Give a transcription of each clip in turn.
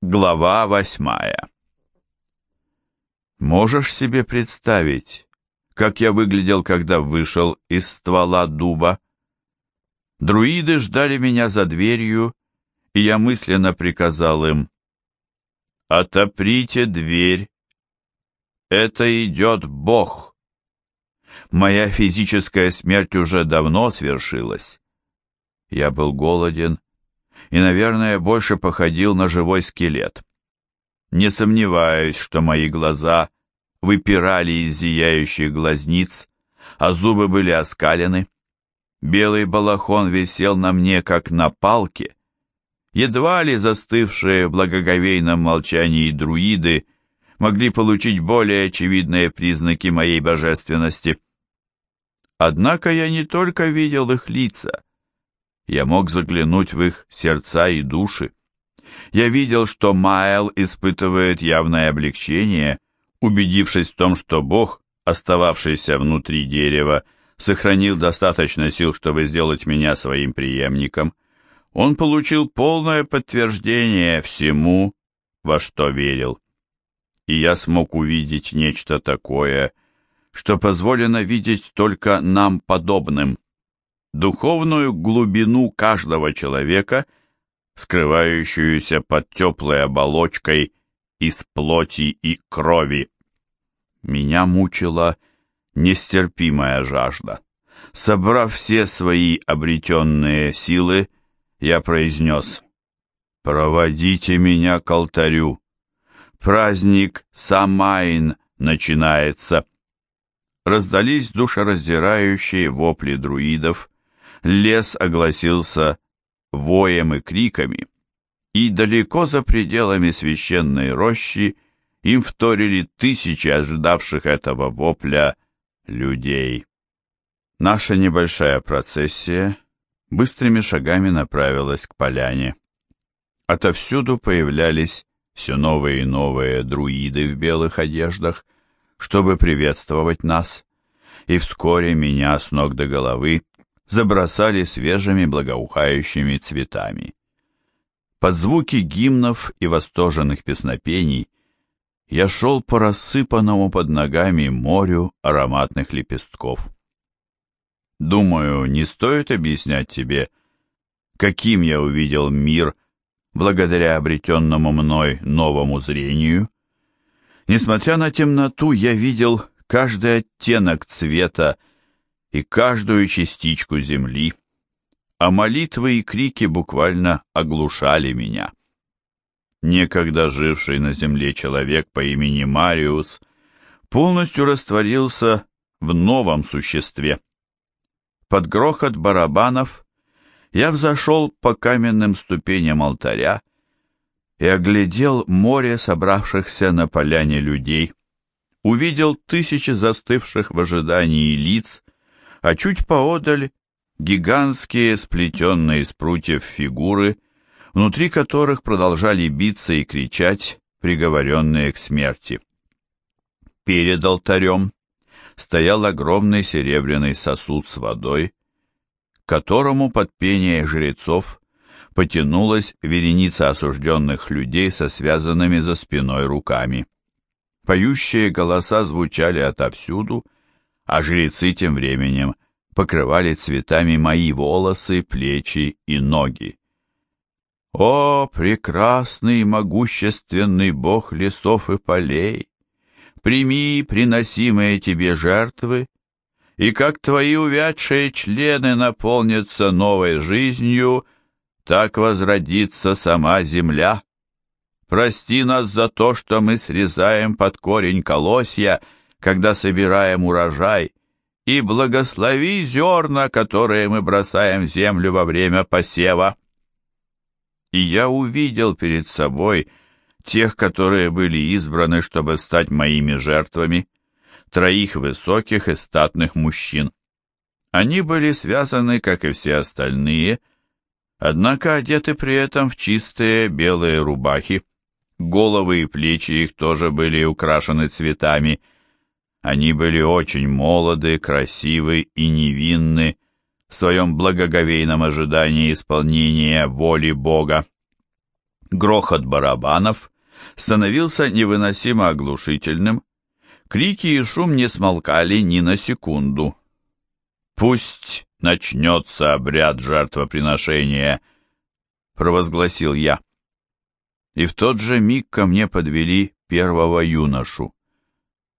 Глава восьмая Можешь себе представить, как я выглядел, когда вышел из ствола дуба? Друиды ждали меня за дверью, и я мысленно приказал им «Отоприте дверь! Это идет Бог!» Моя физическая смерть уже давно свершилась. Я был голоден и, наверное, больше походил на живой скелет. Не сомневаюсь, что мои глаза выпирали из зияющих глазниц, а зубы были оскалены. Белый балахон висел на мне, как на палке. Едва ли застывшие в благоговейном молчании друиды могли получить более очевидные признаки моей божественности. Однако я не только видел их лица, я мог заглянуть в их сердца и души. Я видел, что Майл испытывает явное облегчение, убедившись в том, что Бог, остававшийся внутри дерева, сохранил достаточно сил, чтобы сделать меня своим преемником. Он получил полное подтверждение всему, во что верил. И я смог увидеть нечто такое, что позволено видеть только нам подобным духовную глубину каждого человека, скрывающуюся под теплой оболочкой из плоти и крови. Меня мучила нестерпимая жажда. Собрав все свои обретенные силы, я произнес «Проводите меня к алтарю. Праздник Самайн начинается». Раздались душераздирающие вопли друидов, лес огласился воем и криками, и далеко за пределами священной рощи им вторили тысячи ожидавших этого вопля людей. Наша небольшая процессия быстрыми шагами направилась к поляне. Отовсюду появлялись все новые и новые друиды в белых одеждах, чтобы приветствовать нас, и вскоре меня с ног до головы забросали свежими благоухающими цветами. Под звуки гимнов и восторженных песнопений я шел по рассыпанному под ногами морю ароматных лепестков. Думаю, не стоит объяснять тебе, каким я увидел мир благодаря обретенному мной новому зрению. Несмотря на темноту, я видел каждый оттенок цвета и каждую частичку земли, а молитвы и крики буквально оглушали меня. Некогда живший на земле человек по имени Мариус полностью растворился в новом существе. Под грохот барабанов я взошел по каменным ступеням алтаря и оглядел море собравшихся на поляне людей, увидел тысячи застывших в ожидании лиц, а чуть поодаль гигантские сплетенные из прутьев фигуры, внутри которых продолжали биться и кричать приговоренные к смерти. Перед алтарем стоял огромный серебряный сосуд с водой, к которому под пение жрецов потянулась вереница осужденных людей со связанными за спиной руками. Поющие голоса звучали отовсюду, а жрецы тем временем покрывали цветами мои волосы, плечи и ноги. О, прекрасный могущественный бог лесов и полей! Прими приносимые тебе жертвы, и как твои увядшие члены наполнятся новой жизнью, так возродится сама земля. Прости нас за то, что мы срезаем под корень колосья, когда собираем урожай, и благослови зерна, которые мы бросаем в землю во время посева. И я увидел перед собой тех, которые были избраны, чтобы стать моими жертвами, троих высоких и статных мужчин. Они были связаны, как и все остальные, однако одеты при этом в чистые белые рубахи. Головы и плечи их тоже были украшены цветами – они были очень молоды, красивы и невинны в своем благоговейном ожидании исполнения воли Бога. Грохот барабанов становился невыносимо оглушительным, крики и шум не смолкали ни на секунду. «Пусть начнется обряд жертвоприношения», — провозгласил я. И в тот же миг ко мне подвели первого юношу.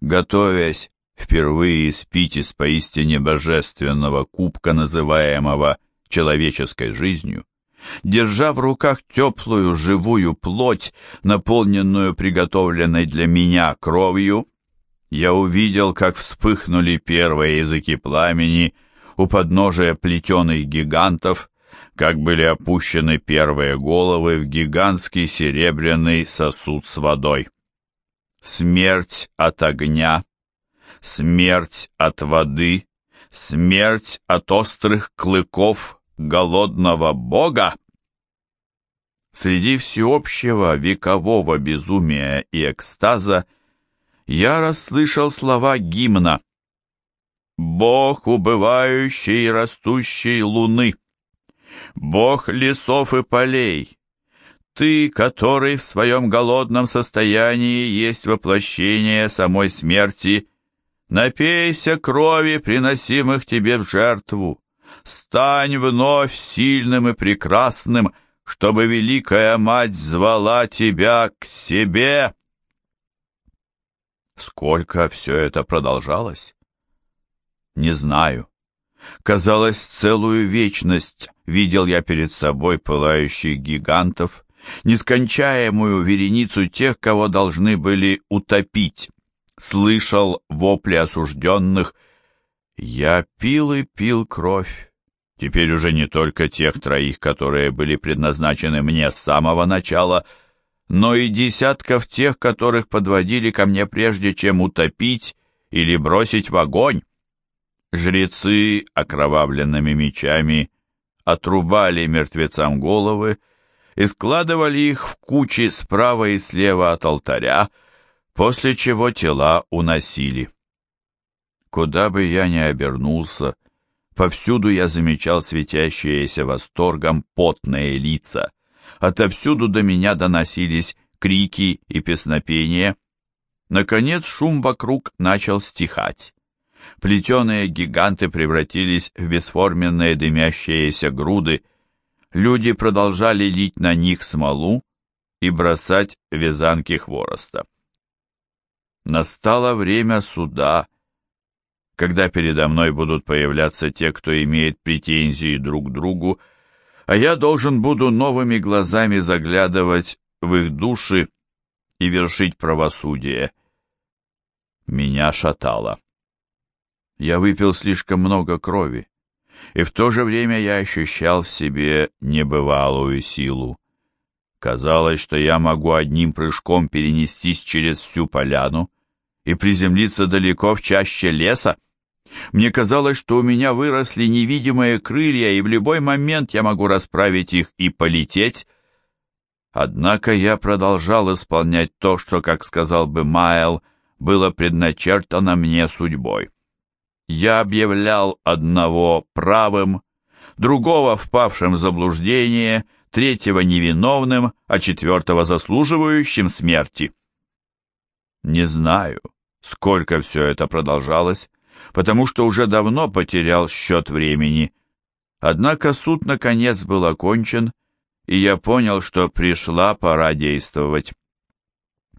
Готовясь впервые спить из поистине божественного кубка, называемого человеческой жизнью, держа в руках теплую живую плоть, наполненную приготовленной для меня кровью, я увидел, как вспыхнули первые языки пламени у подножия плетеных гигантов, как были опущены первые головы в гигантский серебряный сосуд с водой. Смерть от огня, смерть от воды, смерть от острых клыков голодного бога. Среди всеобщего векового безумия и экстаза я расслышал слова гимна «Бог убывающей и растущей луны, Бог лесов и полей, Ты, который в своем голодном состоянии есть воплощение самой смерти, напейся крови, приносимых Тебе в жертву, стань вновь сильным и прекрасным, чтобы Великая Мать звала Тебя к себе». Сколько все это продолжалось? Не знаю. Казалось, целую вечность видел я перед собой пылающих гигантов, нескончаемую вереницу тех, кого должны были утопить. Слышал вопли осужденных. Я пил и пил кровь. Теперь уже не только тех троих, которые были предназначены мне с самого начала, — но и десятков тех, которых подводили ко мне прежде, чем утопить или бросить в огонь. Жрецы окровавленными мечами отрубали мертвецам головы и складывали их в кучи справа и слева от алтаря, после чего тела уносили. Куда бы я ни обернулся, повсюду я замечал светящиеся восторгом потные лица — Отовсюду до меня доносились крики и песнопения. Наконец шум вокруг начал стихать. Плетеные гиганты превратились в бесформенные дымящиеся груды. Люди продолжали лить на них смолу и бросать вязанки хвороста. Настало время суда, когда передо мной будут появляться те, кто имеет претензии друг к другу, а я должен буду новыми глазами заглядывать в их души и вершить правосудие. Меня шатало. Я выпил слишком много крови, и в то же время я ощущал в себе небывалую силу. Казалось, что я могу одним прыжком перенестись через всю поляну и приземлиться далеко в чаще леса. Мне казалось, что у меня выросли невидимые крылья, и в любой момент я могу расправить их и полететь. Однако я продолжал исполнять то, что, как сказал бы Майл, было предначертано мне судьбой. Я объявлял одного правым, другого впавшим в заблуждение, третьего невиновным, а четвертого заслуживающим смерти. Не знаю, сколько все это продолжалось, потому что уже давно потерял счет времени. Однако суд наконец был окончен, и я понял, что пришла пора действовать.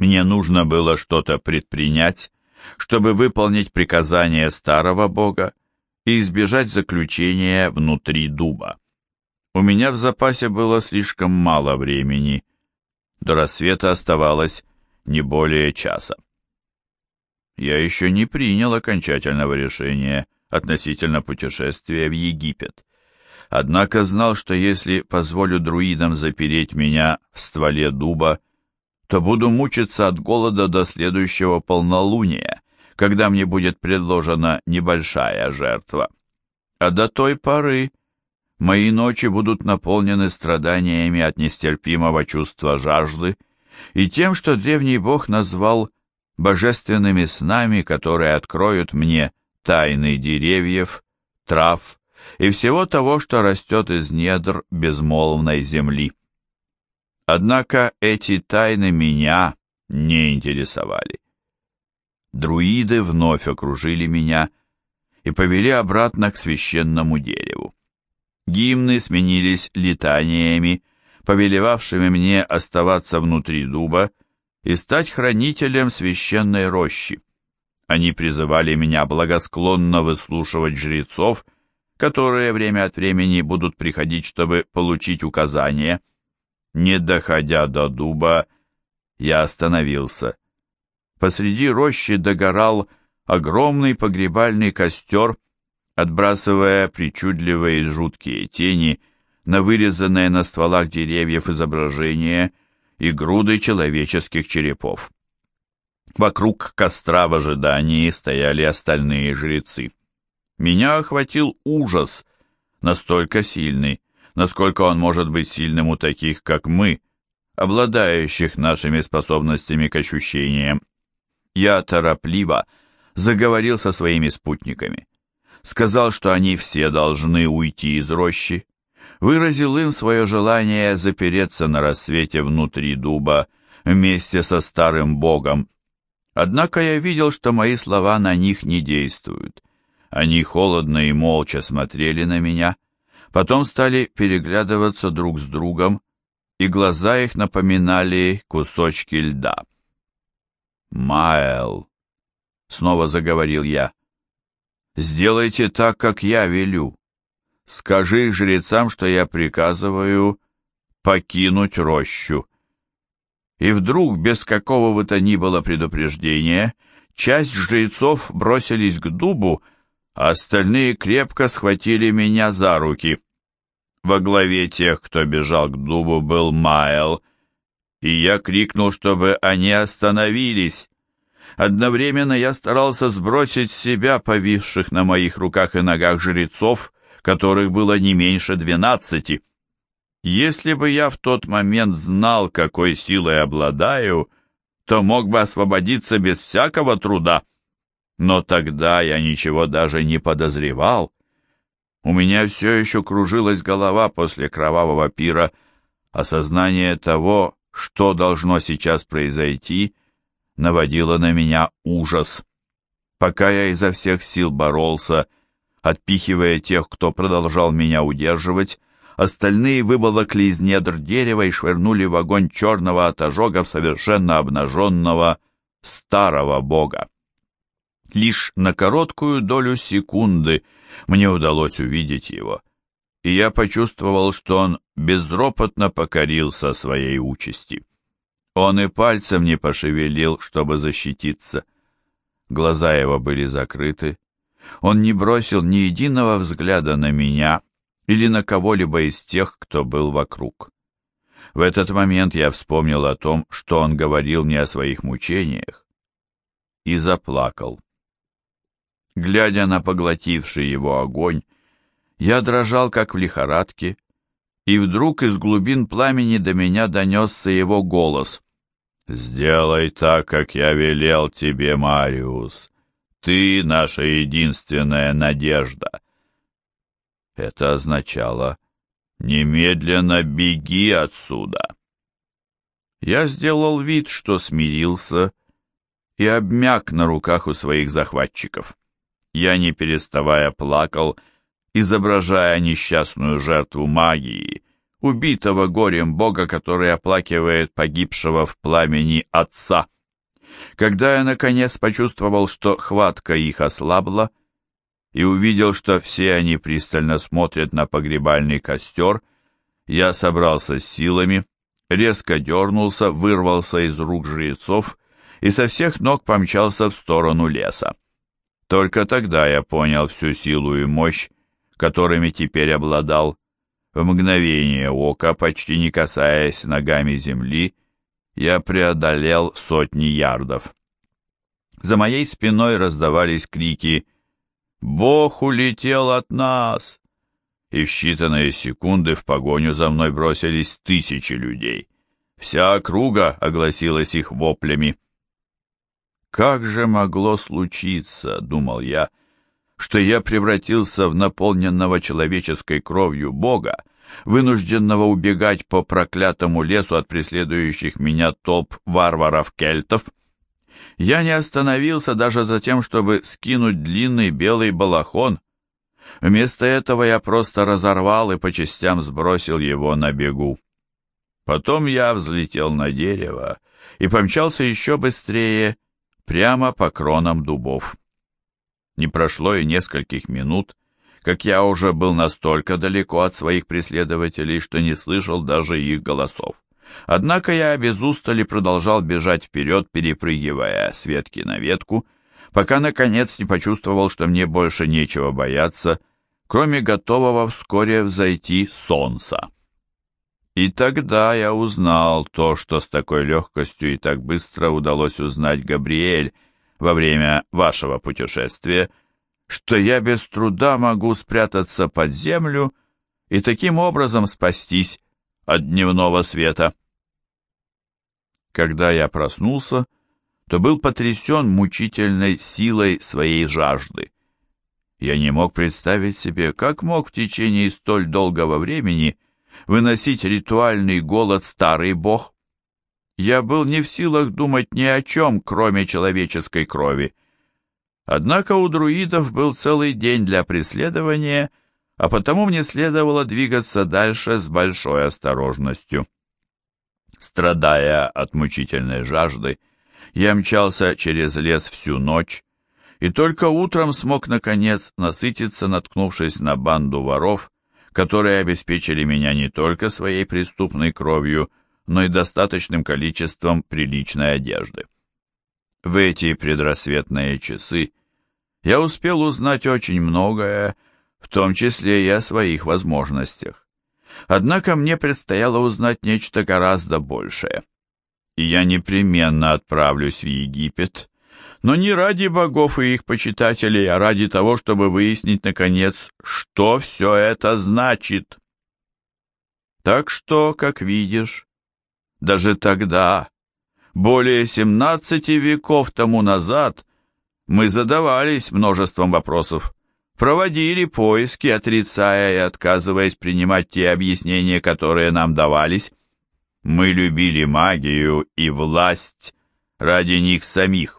Мне нужно было что-то предпринять, чтобы выполнить приказание старого бога и избежать заключения внутри дуба. У меня в запасе было слишком мало времени. До рассвета оставалось не более часа я еще не принял окончательного решения относительно путешествия в Египет. Однако знал, что если позволю друидам запереть меня в стволе дуба, то буду мучиться от голода до следующего полнолуния, когда мне будет предложена небольшая жертва. А до той поры мои ночи будут наполнены страданиями от нестерпимого чувства жажды и тем, что древний бог назвал божественными снами, которые откроют мне тайны деревьев, трав и всего того, что растет из недр безмолвной земли. Однако эти тайны меня не интересовали. Друиды вновь окружили меня и повели обратно к священному дереву. Гимны сменились летаниями, повелевавшими мне оставаться внутри дуба и стать хранителем священной рощи. Они призывали меня благосклонно выслушивать жрецов, которые время от времени будут приходить, чтобы получить указания. Не доходя до дуба, я остановился. Посреди рощи догорал огромный погребальный костер, отбрасывая причудливые и жуткие тени на вырезанные на стволах деревьев изображения и груды человеческих черепов. Вокруг костра в ожидании стояли остальные жрецы. Меня охватил ужас, настолько сильный, насколько он может быть сильным у таких, как мы, обладающих нашими способностями к ощущениям. Я торопливо заговорил со своими спутниками. Сказал, что они все должны уйти из рощи. Выразил им свое желание запереться на рассвете внутри дуба вместе со старым богом, Однако я видел, что мои слова на них не действуют. Они холодно и молча смотрели на меня, потом стали переглядываться друг с другом, и глаза их напоминали кусочки льда. «Маэл», — снова заговорил я, — «сделайте так, как я велю. Скажи жрецам, что я приказываю покинуть рощу» и вдруг, без какого бы то ни было предупреждения, часть жрецов бросились к дубу, а остальные крепко схватили меня за руки. Во главе тех, кто бежал к дубу, был Майл, и я крикнул, чтобы они остановились. Одновременно я старался сбросить с себя повисших на моих руках и ногах жрецов, которых было не меньше двенадцати. Если бы я в тот момент знал, какой силой обладаю, то мог бы освободиться без всякого труда. Но тогда я ничего даже не подозревал. У меня все еще кружилась голова после кровавого пира. Осознание того, что должно сейчас произойти, наводило на меня ужас. Пока я изо всех сил боролся, отпихивая тех, кто продолжал меня удерживать, Остальные выволокли из недр дерева и швырнули в огонь черного от ожогов совершенно обнаженного старого бога. Лишь на короткую долю секунды мне удалось увидеть его, и я почувствовал, что он безропотно покорился своей участи. Он и пальцем не пошевелил, чтобы защититься. Глаза его были закрыты. Он не бросил ни единого взгляда на меня, или на кого-либо из тех, кто был вокруг. В этот момент я вспомнил о том, что он говорил мне о своих мучениях, и заплакал. Глядя на поглотивший его огонь, я дрожал, как в лихорадке, и вдруг из глубин пламени до меня донесся его голос. «Сделай так, как я велел тебе, Мариус. Ты наша единственная надежда. Это означало «Немедленно беги отсюда!» Я сделал вид, что смирился и обмяк на руках у своих захватчиков. Я, не переставая, плакал, изображая несчастную жертву магии, убитого горем бога, который оплакивает погибшего в пламени отца. Когда я, наконец, почувствовал, что хватка их ослабла, и увидел, что все они пристально смотрят на погребальный костер, я собрался с силами, резко дернулся, вырвался из рук жрецов и со всех ног помчался в сторону леса. Только тогда я понял всю силу и мощь, которыми теперь обладал. В мгновение ока, почти не касаясь ногами земли, я преодолел сотни ярдов. За моей спиной раздавались крики Бог улетел от нас!» И в считанные секунды в погоню за мной бросились тысячи людей. Вся округа огласилась их воплями. «Как же могло случиться, — думал я, — что я превратился в наполненного человеческой кровью Бога, вынужденного убегать по проклятому лесу от преследующих меня толп варваров-кельтов. Я не остановился даже за тем, чтобы скинуть длинный белый балахон. Вместо этого я просто разорвал и по частям сбросил его на бегу. Потом я взлетел на дерево и помчался еще быстрее, прямо по кронам дубов. Не прошло и нескольких минут, как я уже был настолько далеко от своих преследователей, что не слышал даже их голосов. Однако я без устали продолжал бежать вперед, перепрыгивая с ветки на ветку, пока наконец не почувствовал, что мне больше нечего бояться, кроме готового вскоре взойти солнца. И тогда я узнал то, что с такой легкостью и так быстро удалось узнать Габриэль во время вашего путешествия — что я без труда могу спрятаться под землю и таким образом спастись от дневного света. Когда я проснулся, то был потрясен мучительной силой своей жажды. Я не мог представить себе, как мог в течение столь долгого времени выносить ритуальный голод старый бог. Я был не в силах думать ни о чем, кроме человеческой крови. Однако у друидов был целый день для преследования, а потому мне следовало двигаться дальше с большой осторожностью. Страдая от мучительной жажды, я мчался через лес всю ночь, и только утром смог, наконец, насытиться, наткнувшись на банду воров, которые обеспечили меня не только своей преступной кровью, но и достаточным количеством приличной одежды. В эти предрассветные часы я успел узнать очень многое, в том числе и о своих возможностях. Однако мне предстояло узнать нечто гораздо большее. И я непременно отправлюсь в Египет, но не ради богов и их почитателей, а ради того, чтобы выяснить, наконец, что все это значит. Так что, как видишь, даже тогда, более 17 веков тому назад, мы задавались множеством вопросов, проводили поиски, отрицая и отказываясь принимать те объяснения, которые нам давались. Мы любили магию и власть ради них самих.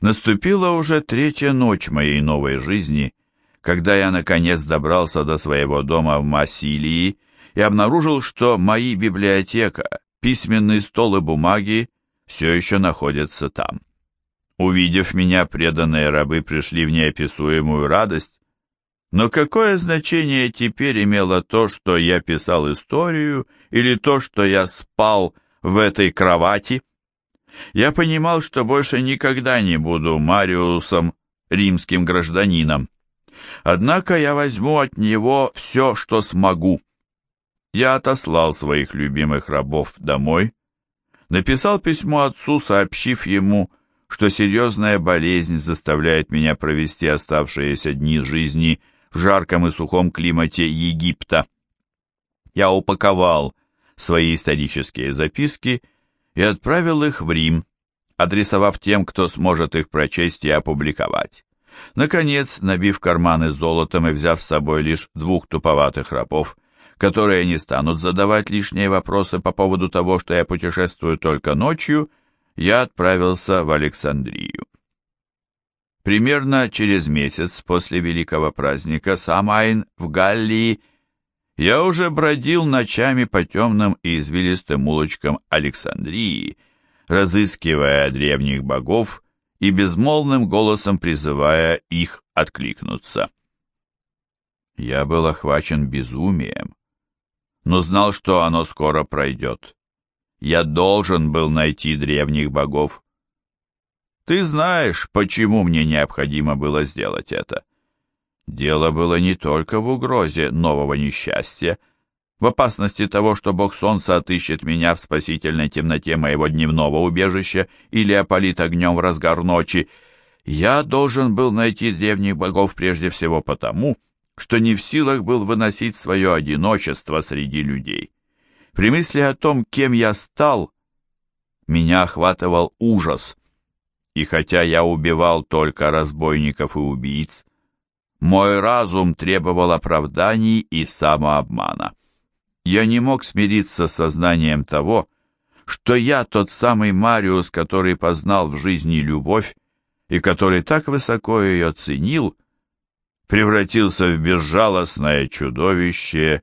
Наступила уже третья ночь моей новой жизни, когда я наконец добрался до своего дома в Массилии и обнаружил, что мои библиотека, письменный стол и бумаги все еще находятся там. Увидев меня, преданные рабы пришли в неописуемую радость. Но какое значение теперь имело то, что я писал историю, или то, что я спал в этой кровати? Я понимал, что больше никогда не буду Мариусом, римским гражданином. Однако я возьму от него все, что смогу. Я отослал своих любимых рабов домой, написал письмо отцу, сообщив ему, что серьезная болезнь заставляет меня провести оставшиеся дни жизни в жарком и сухом климате Египта. Я упаковал свои исторические записки и отправил их в Рим, адресовав тем, кто сможет их прочесть и опубликовать. Наконец, набив карманы золотом и взяв с собой лишь двух туповатых рабов, которые не станут задавать лишние вопросы по поводу того, что я путешествую только ночью, я отправился в Александрию. Примерно через месяц после великого праздника Самайн в Галлии я уже бродил ночами по темным и извилистым улочкам Александрии, разыскивая древних богов и безмолвным голосом призывая их откликнуться. Я был охвачен безумием, но знал, что оно скоро пройдет. Я должен был найти древних богов. Ты знаешь, почему мне необходимо было сделать это. Дело было не только в угрозе нового несчастья, в опасности того, что бог солнца отыщет меня в спасительной темноте моего дневного убежища или опалит огнем в разгар ночи. Я должен был найти древних богов прежде всего потому, что не в силах был выносить свое одиночество среди людей. При мысли о том, кем я стал, меня охватывал ужас. И хотя я убивал только разбойников и убийц, Мой разум требовал оправданий и самообмана. Я не мог смириться с сознанием того, что я тот самый Мариус, который познал в жизни любовь и который так высоко ее ценил, превратился в безжалостное чудовище,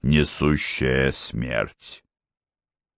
несущее смерть.